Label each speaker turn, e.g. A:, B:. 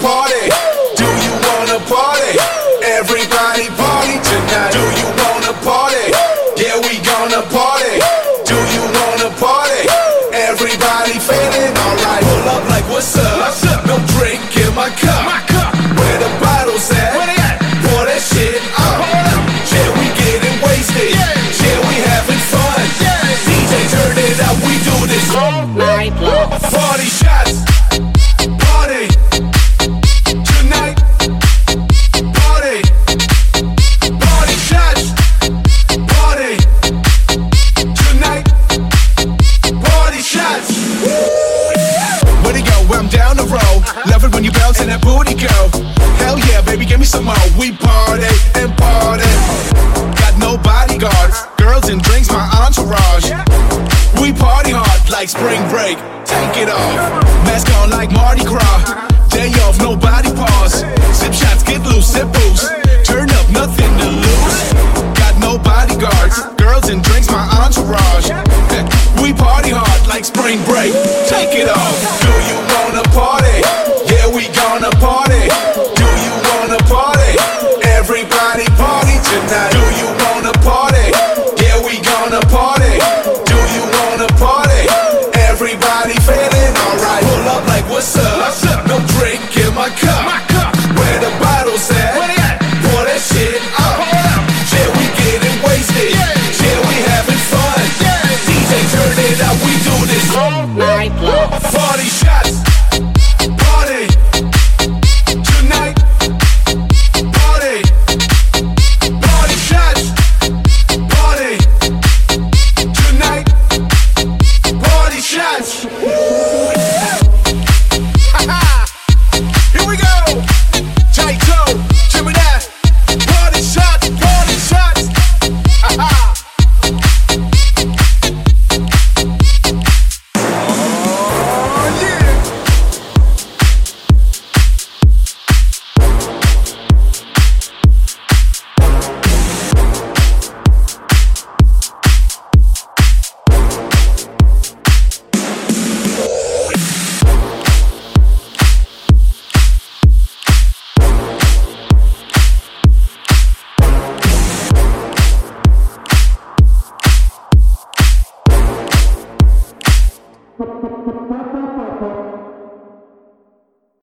A: party? Do you wanna party? Everybody party tonight. Do you wanna party? Yeah, we gonna party. Do you wanna party? Everybody. that booty, girl. Hell yeah, baby, give me some more. We party and party. Got no bodyguard, girls and drinks, my entourage. We party hard like spring break. Take it off, mask on like Mardi Gras. the party.